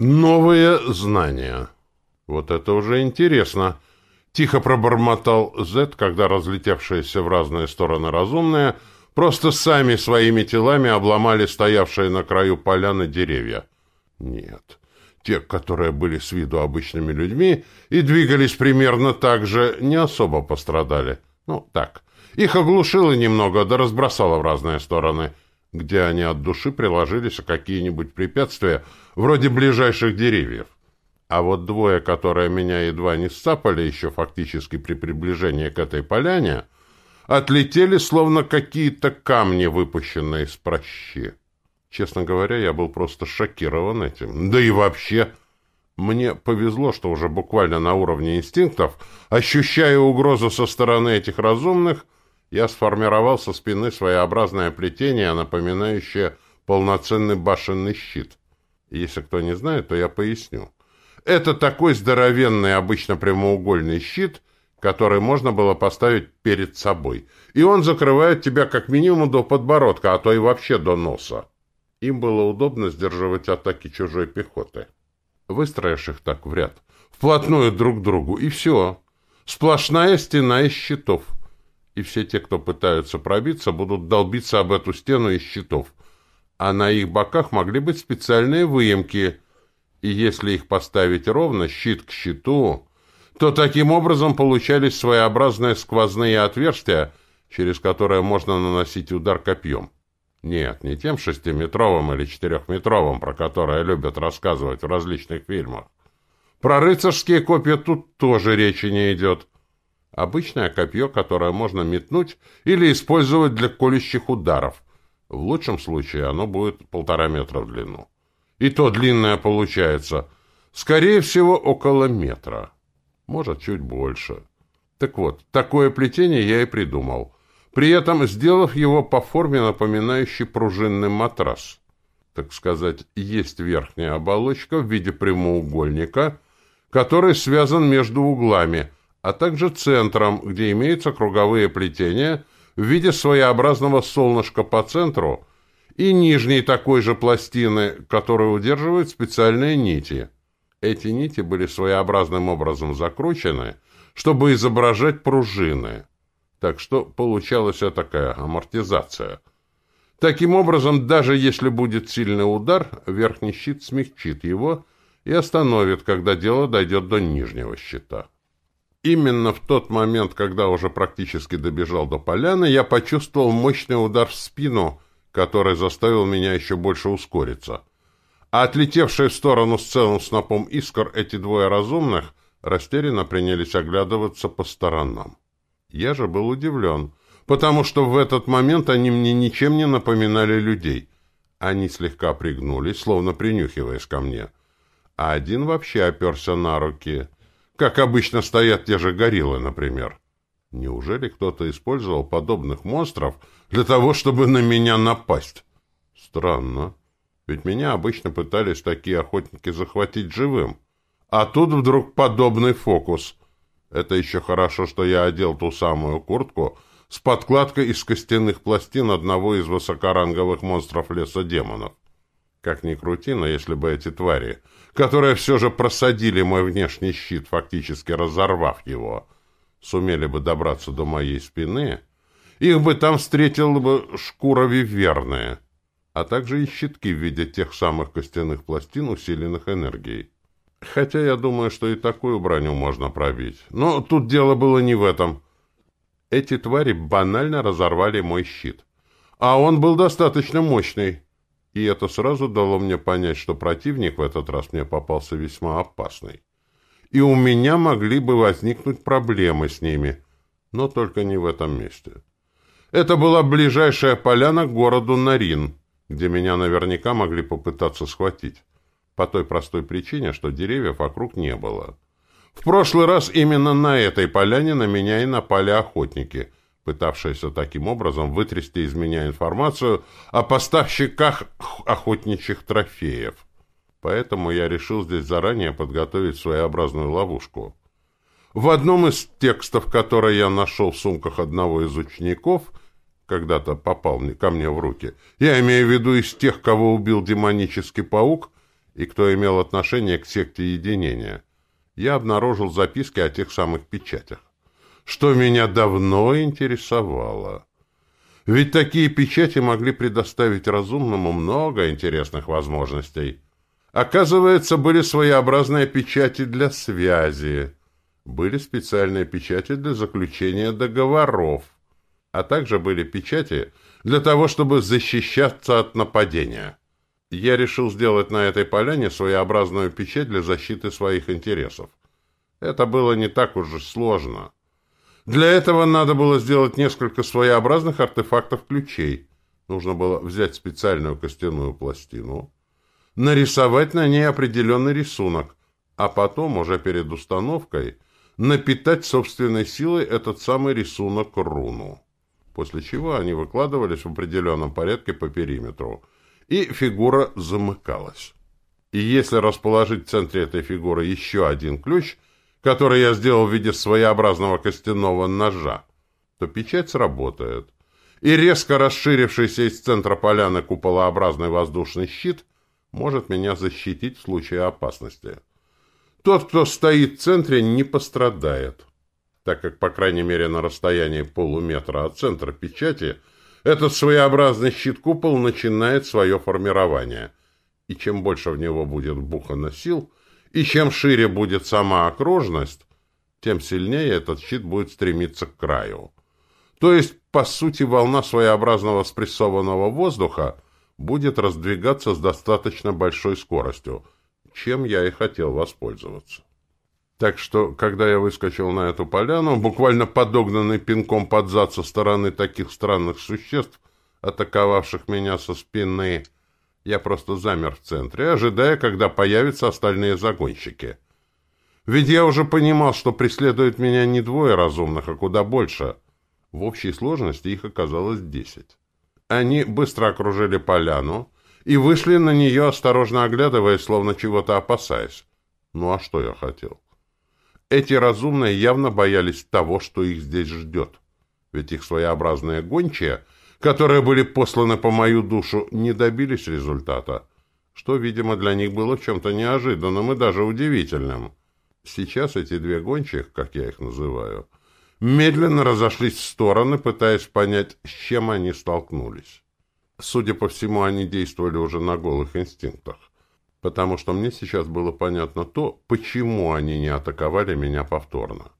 Новые знания. Вот это уже интересно. Тихо пробормотал Зет, когда разлетевшиеся в разные стороны разумные просто сами своими телами обломали стоявшие на краю поляны деревья. Нет, те, которые были с виду обычными людьми и двигались примерно так же, не особо пострадали. Ну, так. Их оглушило немного, да разбросало в разные стороны — где они от души приложились о какие-нибудь препятствия, вроде ближайших деревьев. А вот двое, которые меня едва не сцапали еще фактически при приближении к этой поляне, отлетели, словно какие-то камни, выпущенные из прощи. Честно говоря, я был просто шокирован этим. Да и вообще... Мне повезло, что уже буквально на уровне инстинктов, ощущая угрозу со стороны этих разумных, я сформировал со спины своеобразное плетение, напоминающее полноценный башенный щит. Если кто не знает, то я поясню. Это такой здоровенный, обычно прямоугольный щит, который можно было поставить перед собой. И он закрывает тебя как минимум до подбородка, а то и вообще до носа. Им было удобно сдерживать атаки чужой пехоты. Выстроишь их так в ряд, вплотную друг к другу, и все. Сплошная стена из щитов — и все те, кто пытаются пробиться, будут долбиться об эту стену из щитов, а на их боках могли быть специальные выемки, и если их поставить ровно, щит к щиту, то таким образом получались своеобразные сквозные отверстия, через которые можно наносить удар копьем. Нет, не тем шестиметровым или четырехметровым, про которые любят рассказывать в различных фильмах. Про рыцарские копья тут тоже речи не идет. Обычное копье, которое можно метнуть или использовать для колющих ударов. В лучшем случае оно будет полтора метра в длину. И то длинное получается. Скорее всего, около метра. Может, чуть больше. Так вот, такое плетение я и придумал. При этом сделав его по форме, напоминающей пружинный матрас. Так сказать, есть верхняя оболочка в виде прямоугольника, который связан между углами – а также центром, где имеются круговые плетения в виде своеобразного солнышка по центру и нижней такой же пластины, которую удерживают специальные нити. Эти нити были своеобразным образом закручены, чтобы изображать пружины. Так что получалась такая амортизация. Таким образом, даже если будет сильный удар, верхний щит смягчит его и остановит, когда дело дойдет до нижнего щита. Именно в тот момент, когда уже практически добежал до поляны, я почувствовал мощный удар в спину, который заставил меня еще больше ускориться. А отлетевшие в сторону с целым снопом искр эти двое разумных растерянно принялись оглядываться по сторонам. Я же был удивлен, потому что в этот момент они мне ничем не напоминали людей. Они слегка пригнулись, словно принюхиваясь ко мне. А один вообще оперся на руки — как обычно стоят те же гориллы, например. Неужели кто-то использовал подобных монстров для того, чтобы на меня напасть? Странно. Ведь меня обычно пытались такие охотники захватить живым. А тут вдруг подобный фокус. Это еще хорошо, что я одел ту самую куртку с подкладкой из костяных пластин одного из высокоранговых монстров леса демонов. Как ни крути, но если бы эти твари, которые все же просадили мой внешний щит, фактически разорвав его, сумели бы добраться до моей спины, их бы там встретила бы шкура виверная, а также и щитки в виде тех самых костяных пластин, усиленных энергией. Хотя я думаю, что и такую броню можно пробить. Но тут дело было не в этом. Эти твари банально разорвали мой щит. А он был достаточно мощный и это сразу дало мне понять, что противник в этот раз мне попался весьма опасный. И у меня могли бы возникнуть проблемы с ними, но только не в этом месте. Это была ближайшая поляна к городу Нарин, где меня наверняка могли попытаться схватить, по той простой причине, что деревьев вокруг не было. В прошлый раз именно на этой поляне на меня и напали охотники — пытавшаяся таким образом вытрясти из меня информацию о поставщиках охотничьих трофеев. Поэтому я решил здесь заранее подготовить своеобразную ловушку. В одном из текстов, который я нашел в сумках одного из учеников, когда-то попал ко мне в руки, я имею в виду из тех, кого убил демонический паук, и кто имел отношение к секте единения. Я обнаружил записки о тех самых печатях, что меня давно интересовало. Ведь такие печати могли предоставить разумному много интересных возможностей. Оказывается, были своеобразные печати для связи, были специальные печати для заключения договоров, а также были печати для того, чтобы защищаться от нападения. Я решил сделать на этой поляне своеобразную печать для защиты своих интересов. Это было не так уж сложно. Для этого надо было сделать несколько своеобразных артефактов ключей. Нужно было взять специальную костяную пластину, нарисовать на ней определенный рисунок, а потом, уже перед установкой, напитать собственной силой этот самый рисунок руну. После чего они выкладывались в определенном порядке по периметру, и фигура замыкалась. И если расположить в центре этой фигуры еще один ключ – который я сделал в виде своеобразного костяного ножа, то печать сработает. И резко расширившийся из центра поляны куполообразный воздушный щит может меня защитить в случае опасности. Тот, кто стоит в центре, не пострадает, так как, по крайней мере, на расстоянии полуметра от центра печати этот своеобразный щит-купол начинает свое формирование. И чем больше в него будет вбухано сил – и чем шире будет сама окружность, тем сильнее этот щит будет стремиться к краю. То есть, по сути, волна своеобразного спрессованного воздуха будет раздвигаться с достаточно большой скоростью, чем я и хотел воспользоваться. Так что, когда я выскочил на эту поляну, буквально подогнанный пинком под зад со стороны таких странных существ, атаковавших меня со спины, я просто замер в центре, ожидая, когда появятся остальные загонщики. Ведь я уже понимал, что преследуют меня не двое разумных, а куда больше. В общей сложности их оказалось десять. Они быстро окружили поляну и вышли на нее, осторожно оглядываясь, словно чего-то опасаясь. Ну а что я хотел? Эти разумные явно боялись того, что их здесь ждет. Ведь их своеобразные гончие — которые были посланы по мою душу, не добились результата, что, видимо, для них было чем-то неожиданным и даже удивительным. Сейчас эти две гончих, как я их называю, медленно разошлись в стороны, пытаясь понять, с чем они столкнулись. Судя по всему, они действовали уже на голых инстинктах, потому что мне сейчас было понятно то, почему они не атаковали меня повторно.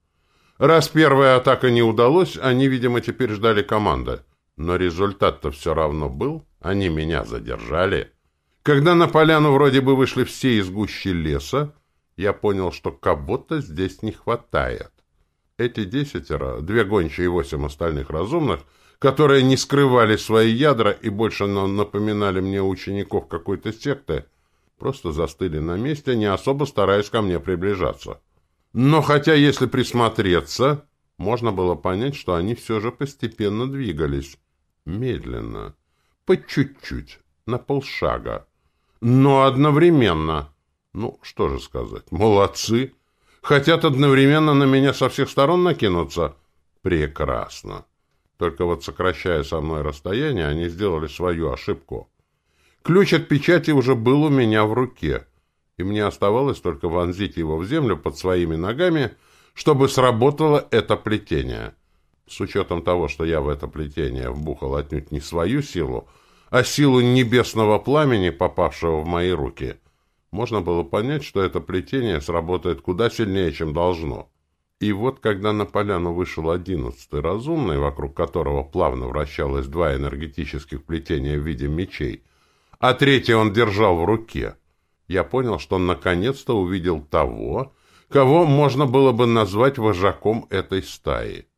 Раз первая атака не удалась, они, видимо, теперь ждали команды. Но результат-то все равно был. Они меня задержали. Когда на поляну вроде бы вышли все из гущи леса, я понял, что кого-то здесь не хватает. Эти десятеро, две гончие и восемь остальных разумных, которые не скрывали свои ядра и больше напоминали мне учеников какой-то секты, просто застыли на месте, не особо стараясь ко мне приближаться. Но хотя, если присмотреться, можно было понять, что они все же постепенно двигались. Медленно, по чуть-чуть, на полшага, но одновременно. Ну, что же сказать, молодцы. Хотят одновременно на меня со всех сторон накинуться? Прекрасно. Только вот сокращая со мной расстояние, они сделали свою ошибку. Ключ от печати уже был у меня в руке, и мне оставалось только вонзить его в землю под своими ногами, чтобы сработало это плетение. С учетом того, что я в это плетение вбухал отнюдь не свою силу, а силу небесного пламени, попавшего в мои руки, можно было понять, что это плетение сработает куда сильнее, чем должно. И вот, когда на поляну вышел одиннадцатый разумный, вокруг которого плавно вращалось два энергетических плетения в виде мечей, а третий он держал в руке, я понял, что он наконец-то увидел того, кого можно было бы назвать вожаком этой стаи.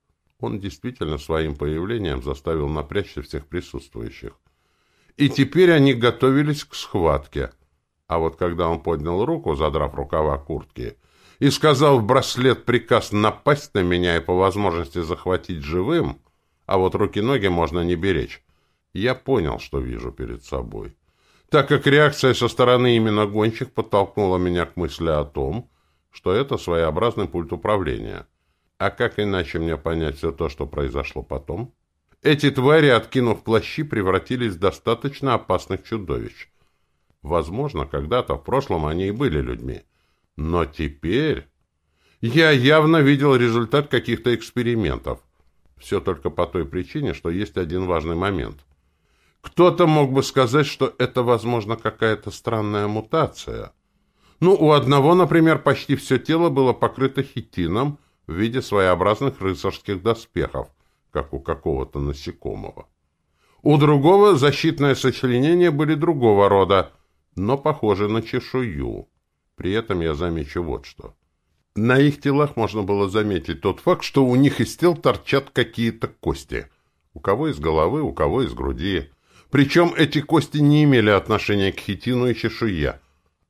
Он действительно своим появлением заставил напрячься всех присутствующих. И теперь они готовились к схватке. А вот когда он поднял руку, задрав рукава куртки, и сказал в браслет приказ напасть на меня и по возможности захватить живым, а вот руки-ноги можно не беречь, я понял, что вижу перед собой. Так как реакция со стороны именно гонщик подтолкнула меня к мысли о том, что это своеобразный пульт управления — а как иначе мне понять все то, что произошло потом? Эти твари, откинув плащи, превратились в достаточно опасных чудовищ. Возможно, когда-то в прошлом они и были людьми. Но теперь... Я явно видел результат каких-то экспериментов. Все только по той причине, что есть один важный момент. Кто-то мог бы сказать, что это, возможно, какая-то странная мутация. Ну, у одного, например, почти все тело было покрыто хитином в виде своеобразных рыцарских доспехов, как у какого-то насекомого. У другого защитные сочленения были другого рода, но похожи на чешую. При этом я замечу вот что. На их телах можно было заметить тот факт, что у них из тел торчат какие-то кости. У кого из головы, у кого из груди. Причем эти кости не имели отношения к хитину и чешуе,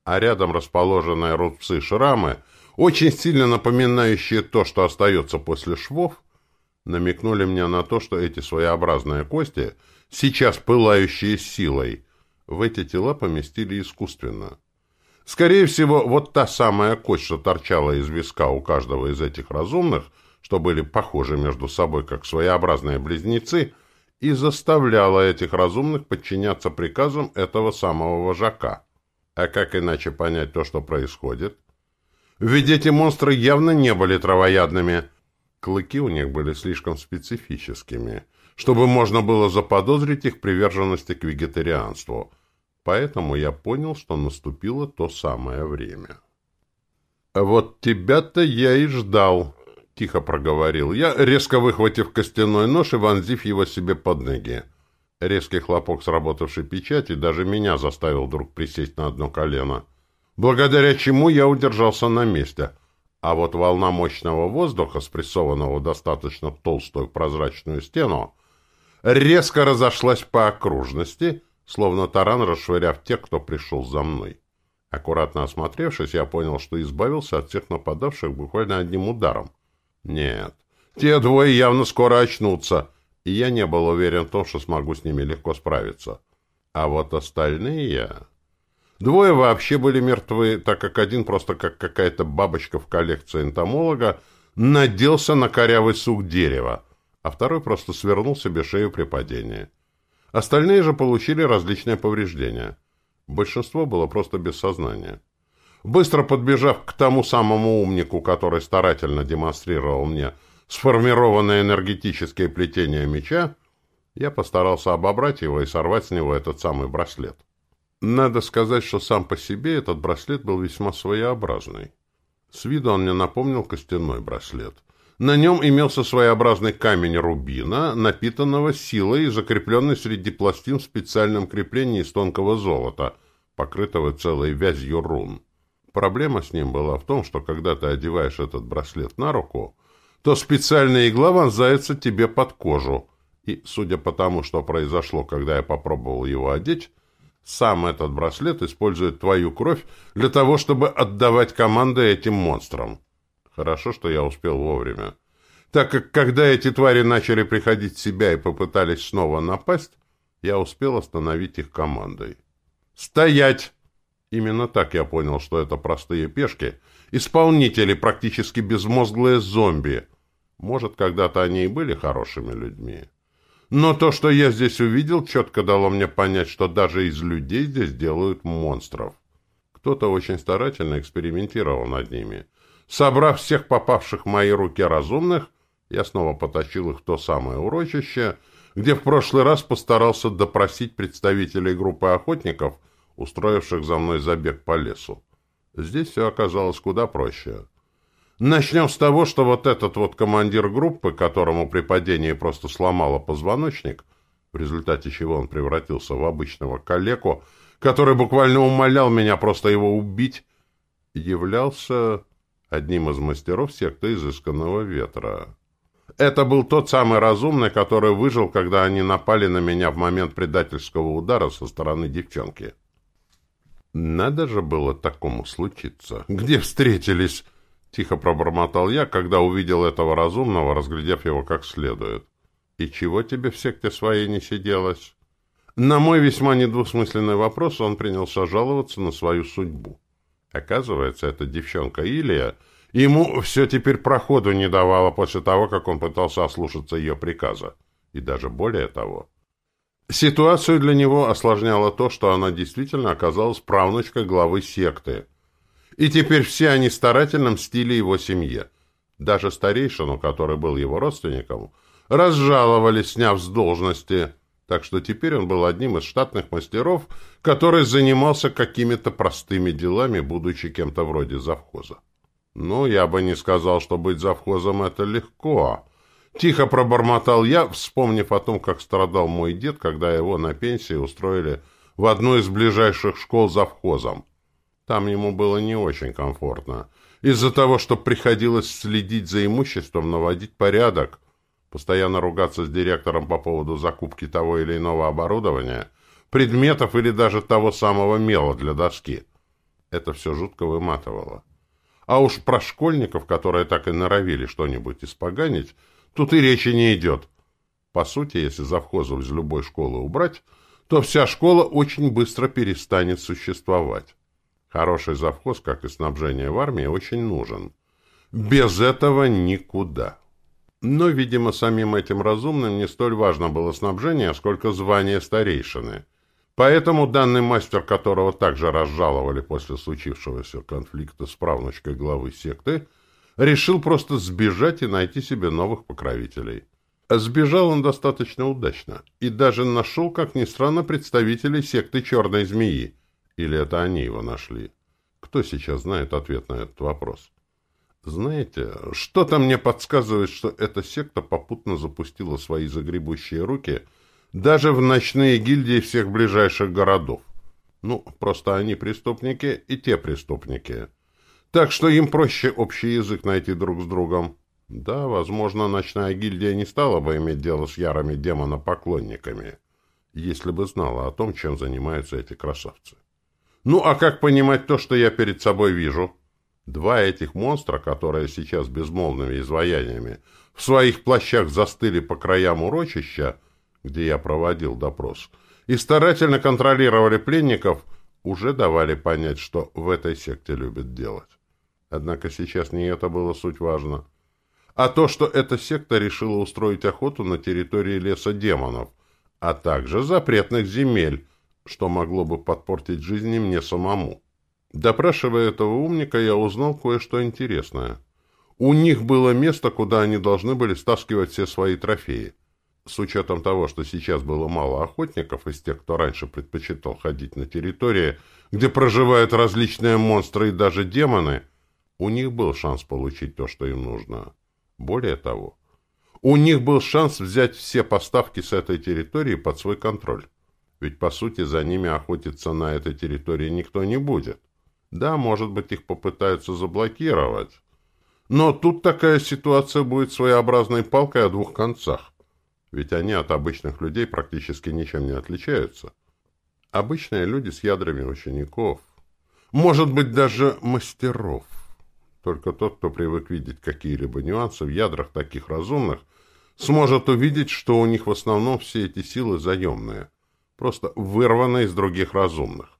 а рядом расположенные рубцы шрамы, очень сильно напоминающие то, что остается после швов, намекнули мне на то, что эти своеобразные кости, сейчас пылающие силой, в эти тела поместили искусственно. Скорее всего, вот та самая кость, что торчала из виска у каждого из этих разумных, что были похожи между собой как своеобразные близнецы, и заставляла этих разумных подчиняться приказам этого самого вожака. А как иначе понять то, что происходит? Ведь эти монстры явно не были травоядными. Клыки у них были слишком специфическими, чтобы можно было заподозрить их приверженности к вегетарианству – Поэтому я понял, что наступило то самое время. «Вот тебя-то я и ждал», — тихо проговорил я, резко выхватив костяной нож и вонзив его себе под ноги. Резкий хлопок сработавшей печати даже меня заставил вдруг присесть на одно колено, благодаря чему я удержался на месте. А вот волна мощного воздуха, спрессованного достаточно толстую прозрачную стену, резко разошлась по окружности — словно таран расшвыряв тех, кто пришел за мной. Аккуратно осмотревшись, я понял, что избавился от всех нападавших буквально одним ударом. Нет, те двое явно скоро очнутся, и я не был уверен в том, что смогу с ними легко справиться. А вот остальные... Двое вообще были мертвы, так как один просто как какая-то бабочка в коллекции энтомолога наделся на корявый сук дерева, а второй просто свернул себе шею при падении. Остальные же получили различные повреждения. Большинство было просто без сознания. Быстро подбежав к тому самому умнику, который старательно демонстрировал мне сформированное энергетическое плетение меча, я постарался обобрать его и сорвать с него этот самый браслет. Надо сказать, что сам по себе этот браслет был весьма своеобразный. С виду он мне напомнил костяной браслет — на нем имелся своеобразный камень рубина, напитанного силой и закрепленный среди пластин в специальном креплении из тонкого золота, покрытого целой вязью рун. Проблема с ним была в том, что когда ты одеваешь этот браслет на руку, то специальная игла вонзается тебе под кожу. И, судя по тому, что произошло, когда я попробовал его одеть, сам этот браслет использует твою кровь для того, чтобы отдавать команды этим монстрам. Хорошо, что я успел вовремя. Так как, когда эти твари начали приходить в себя и попытались снова напасть, я успел остановить их командой. «Стоять!» Именно так я понял, что это простые пешки, исполнители, практически безмозглые зомби. Может, когда-то они и были хорошими людьми. Но то, что я здесь увидел, четко дало мне понять, что даже из людей здесь делают монстров. Кто-то очень старательно экспериментировал над ними — Собрав всех попавших в мои руки разумных, я снова потащил их в то самое урочище, где в прошлый раз постарался допросить представителей группы охотников, устроивших за мной забег по лесу. Здесь все оказалось куда проще. Начнем с того, что вот этот вот командир группы, которому при падении просто сломало позвоночник, в результате чего он превратился в обычного калеку, который буквально умолял меня просто его убить, являлся одним из мастеров секты изысканного ветра. Это был тот самый разумный, который выжил, когда они напали на меня в момент предательского удара со стороны девчонки. Надо же было такому случиться. Где встретились? Тихо пробормотал я, когда увидел этого разумного, разглядев его как следует. И чего тебе в секте своей не сиделось? На мой весьма недвусмысленный вопрос он принялся жаловаться на свою судьбу. Оказывается, эта девчонка Илия ему все теперь проходу не давала после того, как он пытался ослушаться ее приказа. И даже более того. Ситуацию для него осложняло то, что она действительно оказалась правнучкой главы секты. И теперь все они старательно мстили его семье. Даже старейшину, который был его родственником, разжаловали, сняв с должности, так что теперь он был одним из штатных мастеров, который занимался какими-то простыми делами, будучи кем-то вроде завхоза. Ну, я бы не сказал, что быть завхозом — это легко. Тихо пробормотал я, вспомнив о том, как страдал мой дед, когда его на пенсии устроили в одну из ближайших школ завхозом. Там ему было не очень комфортно. Из-за того, что приходилось следить за имуществом, наводить порядок, постоянно ругаться с директором по поводу закупки того или иного оборудования, предметов или даже того самого мела для доски. Это все жутко выматывало. А уж про школьников, которые так и норовили что-нибудь испоганить, тут и речи не идет. По сути, если завхозов из любой школы убрать, то вся школа очень быстро перестанет существовать. Хороший завхоз, как и снабжение в армии, очень нужен. Без этого никуда. Но, видимо, самим этим разумным не столь важно было снабжение, сколько звание старейшины. Поэтому данный мастер, которого также разжаловали после случившегося конфликта с правнучкой главы секты, решил просто сбежать и найти себе новых покровителей. Сбежал он достаточно удачно и даже нашел, как ни странно, представителей секты Черной Змеи. Или это они его нашли? Кто сейчас знает ответ на этот вопрос? Знаете, что-то мне подсказывает, что эта секта попутно запустила свои загребущие руки – даже в ночные гильдии всех ближайших городов. Ну, просто они преступники и те преступники. Так что им проще общий язык найти друг с другом. Да, возможно, ночная гильдия не стала бы иметь дело с ярыми демонопоклонниками, если бы знала о том, чем занимаются эти красавцы. Ну, а как понимать то, что я перед собой вижу? Два этих монстра, которые сейчас безмолвными изваяниями в своих плащах застыли по краям урочища, где я проводил допрос, и старательно контролировали пленников, уже давали понять, что в этой секте любят делать. Однако сейчас не это было суть важно, а то, что эта секта решила устроить охоту на территории леса демонов, а также запретных земель, что могло бы подпортить жизнь мне самому. Допрашивая этого умника, я узнал кое-что интересное. У них было место, куда они должны были стаскивать все свои трофеи. С учетом того, что сейчас было мало охотников из тех, кто раньше предпочитал ходить на территории, где проживают различные монстры и даже демоны, у них был шанс получить то, что им нужно. Более того, у них был шанс взять все поставки с этой территории под свой контроль. Ведь, по сути, за ними охотиться на этой территории никто не будет. Да, может быть, их попытаются заблокировать. Но тут такая ситуация будет своеобразной палкой о двух концах ведь они от обычных людей практически ничем не отличаются. Обычные люди с ядрами учеников, может быть, даже мастеров. Только тот, кто привык видеть какие-либо нюансы в ядрах таких разумных, сможет увидеть, что у них в основном все эти силы заемные, просто вырваны из других разумных.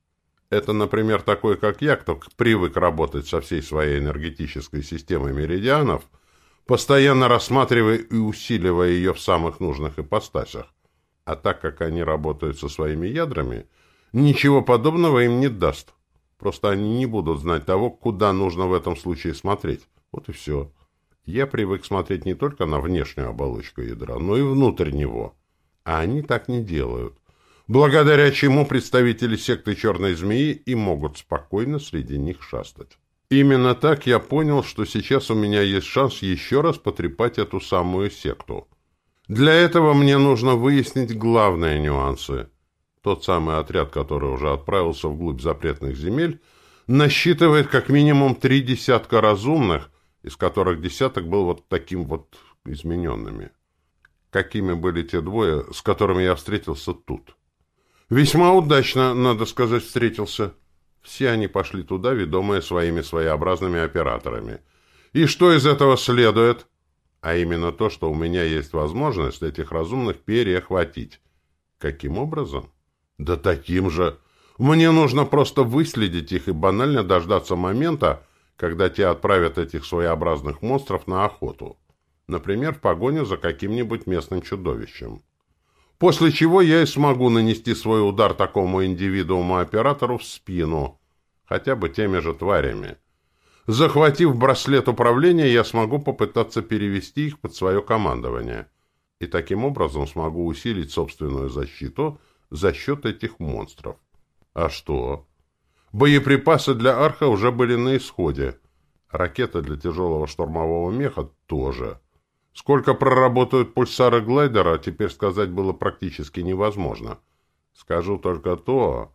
Это, например, такой, как я, кто привык работать со всей своей энергетической системой меридианов – постоянно рассматривая и усиливая ее в самых нужных ипостасях. А так как они работают со своими ядрами, ничего подобного им не даст. Просто они не будут знать того, куда нужно в этом случае смотреть. Вот и все. Я привык смотреть не только на внешнюю оболочку ядра, но и внутрь него. А они так не делают. Благодаря чему представители секты Черной Змеи и могут спокойно среди них шастать. Именно так я понял, что сейчас у меня есть шанс еще раз потрепать эту самую секту. Для этого мне нужно выяснить главные нюансы. Тот самый отряд, который уже отправился вглубь запретных земель, насчитывает как минимум три десятка разумных, из которых десяток был вот таким вот измененными. Какими были те двое, с которыми я встретился тут? Весьма удачно, надо сказать, встретился. Все они пошли туда, ведомые своими своеобразными операторами. И что из этого следует? А именно то, что у меня есть возможность этих разумных перехватить. Каким образом? Да таким же. Мне нужно просто выследить их и банально дождаться момента, когда те отправят этих своеобразных монстров на охоту. Например, в погоню за каким-нибудь местным чудовищем. После чего я и смогу нанести свой удар такому индивидууму-оператору в спину, хотя бы теми же тварями. Захватив браслет управления, я смогу попытаться перевести их под свое командование. И таким образом смогу усилить собственную защиту за счет этих монстров. А что? Боеприпасы для Арха уже были на исходе. Ракеты для тяжелого штурмового меха тоже. Сколько проработают пульсары глайдера, теперь сказать было практически невозможно. Скажу только то...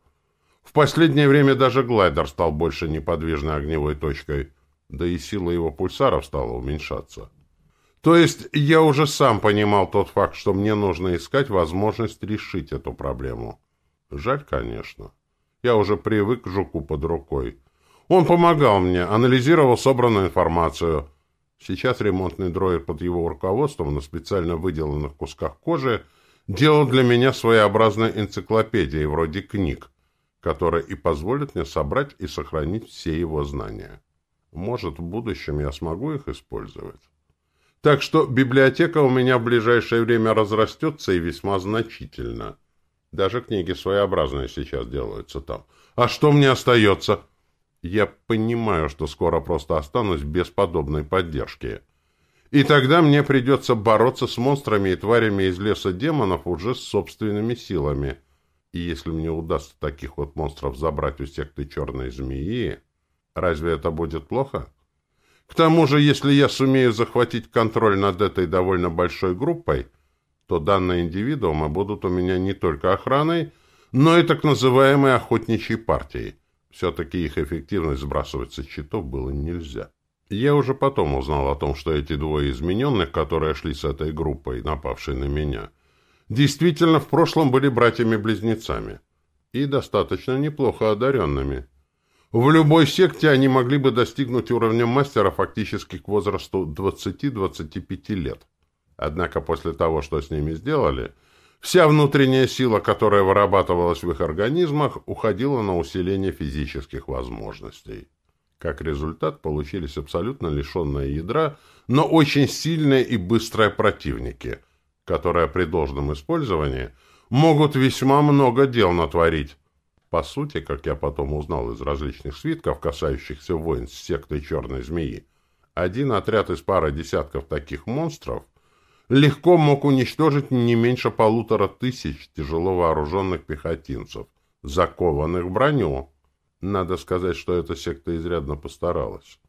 В последнее время даже глайдер стал больше неподвижной огневой точкой, да и сила его пульсаров стала уменьшаться. То есть я уже сам понимал тот факт, что мне нужно искать возможность решить эту проблему. Жаль, конечно. Я уже привык к жуку под рукой. Он помогал мне, анализировал собранную информацию. Сейчас ремонтный дроид под его руководством на специально выделанных кусках кожи делал для меня своеобразной энциклопедией вроде книг, которая и позволит мне собрать и сохранить все его знания. Может, в будущем я смогу их использовать. Так что библиотека у меня в ближайшее время разрастется и весьма значительно. Даже книги своеобразные сейчас делаются там. А что мне остается? Я понимаю, что скоро просто останусь без подобной поддержки. И тогда мне придется бороться с монстрами и тварями из леса демонов уже с собственными силами. И если мне удастся таких вот монстров забрать у секты черной змеи, разве это будет плохо? К тому же, если я сумею захватить контроль над этой довольно большой группой, то данные индивидуумы будут у меня не только охраной, но и так называемой охотничьей партией. Все-таки их эффективность сбрасывать со счетов было нельзя. Я уже потом узнал о том, что эти двое измененных, которые шли с этой группой, напавшей на меня, действительно в прошлом были братьями-близнецами и достаточно неплохо одаренными. В любой секте они могли бы достигнуть уровня мастера фактически к возрасту 20-25 лет. Однако после того, что с ними сделали – Вся внутренняя сила, которая вырабатывалась в их организмах, уходила на усиление физических возможностей. Как результат, получились абсолютно лишенные ядра, но очень сильные и быстрые противники, которые при должном использовании могут весьма много дел натворить. По сути, как я потом узнал из различных свитков, касающихся войн с сектой Черной Змеи, один отряд из пары десятков таких монстров – легко мог уничтожить не меньше полутора тысяч тяжело вооруженных пехотинцев, закованных в броню. Надо сказать, что эта секта изрядно постаралась.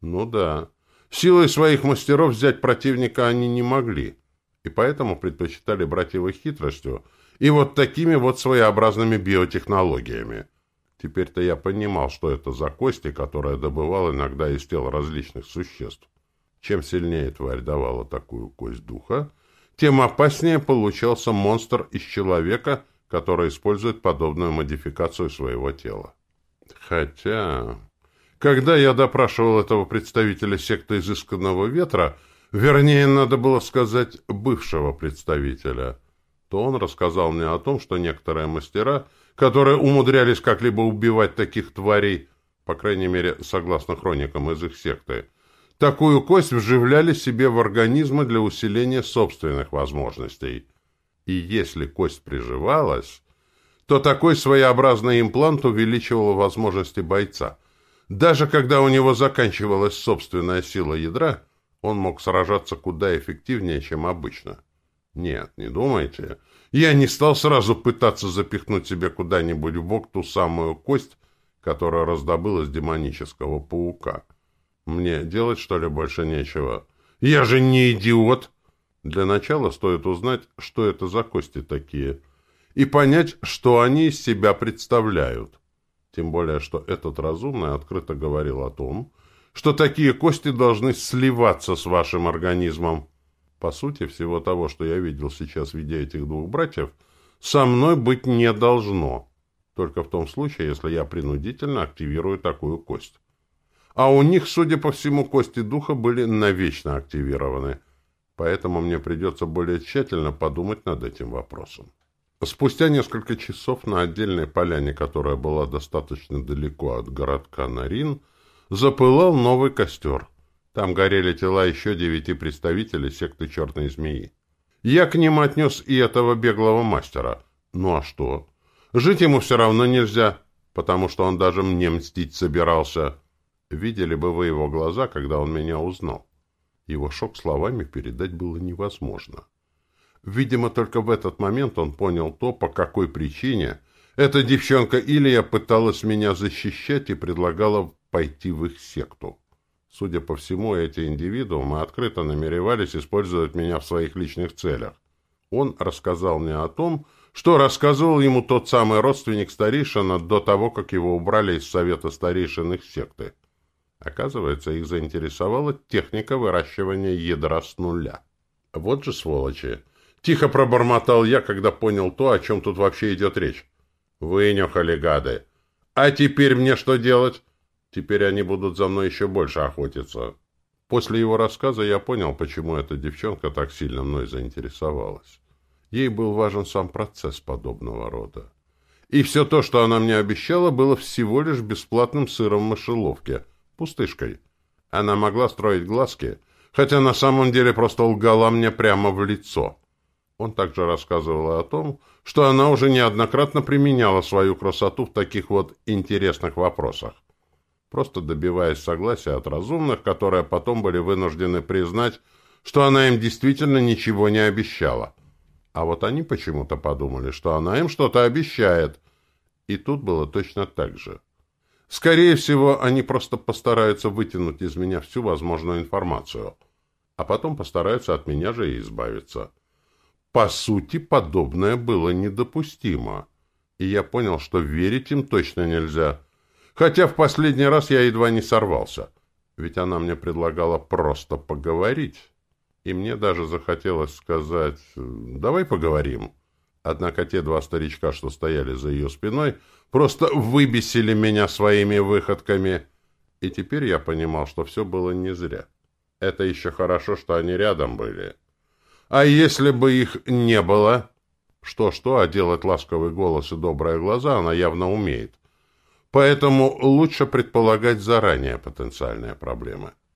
Ну да, силой своих мастеров взять противника они не могли, и поэтому предпочитали брать его хитростью и вот такими вот своеобразными биотехнологиями. Теперь-то я понимал, что это за кости, которые добывал иногда из тел различных существ. Чем сильнее тварь давала такую кость духа, тем опаснее получался монстр из человека, который использует подобную модификацию своего тела. Хотя, когда я допрашивал этого представителя секты изысканного ветра, вернее, надо было сказать, бывшего представителя, то он рассказал мне о том, что некоторые мастера, которые умудрялись как-либо убивать таких тварей, по крайней мере, согласно хроникам из их секты, такую кость вживляли себе в организмы для усиления собственных возможностей. И если кость приживалась, то такой своеобразный имплант увеличивал возможности бойца. Даже когда у него заканчивалась собственная сила ядра, он мог сражаться куда эффективнее, чем обычно. Нет, не думайте. Я не стал сразу пытаться запихнуть себе куда-нибудь в бок ту самую кость, которая раздобыла с демонического паука. Мне делать, что ли, больше нечего? Я же не идиот! Для начала стоит узнать, что это за кости такие, и понять, что они из себя представляют. Тем более, что этот разумный открыто говорил о том, что такие кости должны сливаться с вашим организмом. По сути, всего того, что я видел сейчас в виде этих двух братьев, со мной быть не должно. Только в том случае, если я принудительно активирую такую кость а у них, судя по всему, кости духа были навечно активированы. Поэтому мне придется более тщательно подумать над этим вопросом. Спустя несколько часов на отдельной поляне, которая была достаточно далеко от городка Нарин, запылал новый костер. Там горели тела еще девяти представителей секты Черной Змеи. Я к ним отнес и этого беглого мастера. Ну а что? Жить ему все равно нельзя, потому что он даже мне мстить собирался. Видели бы вы его глаза, когда он меня узнал. Его шок словами передать было невозможно. Видимо, только в этот момент он понял то, по какой причине эта девчонка Илья пыталась меня защищать и предлагала пойти в их секту. Судя по всему, эти индивидуумы открыто намеревались использовать меня в своих личных целях. Он рассказал мне о том, что рассказывал ему тот самый родственник старейшина до того, как его убрали из совета старейшин их секты. Оказывается, их заинтересовала техника выращивания ядра с нуля. Вот же сволочи! Тихо пробормотал я, когда понял то, о чем тут вообще идет речь. Вынюхали гады. А теперь мне что делать? Теперь они будут за мной еще больше охотиться. После его рассказа я понял, почему эта девчонка так сильно мной заинтересовалась. Ей был важен сам процесс подобного рода. И все то, что она мне обещала, было всего лишь бесплатным сыром в мышеловке, пустышкой. Она могла строить глазки, хотя на самом деле просто лгала мне прямо в лицо. Он также рассказывал о том, что она уже неоднократно применяла свою красоту в таких вот интересных вопросах, просто добиваясь согласия от разумных, которые потом были вынуждены признать, что она им действительно ничего не обещала. А вот они почему-то подумали, что она им что-то обещает. И тут было точно так же. Скорее всего, они просто постараются вытянуть из меня всю возможную информацию, а потом постараются от меня же и избавиться. По сути, подобное было недопустимо. И я понял, что верить им точно нельзя. Хотя в последний раз я едва не сорвался. Ведь она мне предлагала просто поговорить. И мне даже захотелось сказать «давай поговорим». Однако те два старичка, что стояли за ее спиной, просто выбесили меня своими выходками. И теперь я понимал, что все было не зря. Это еще хорошо, что они рядом были. А если бы их не было? Что-что, а делать ласковый голос и добрые глаза она явно умеет. Поэтому лучше предполагать заранее потенциальные проблемы.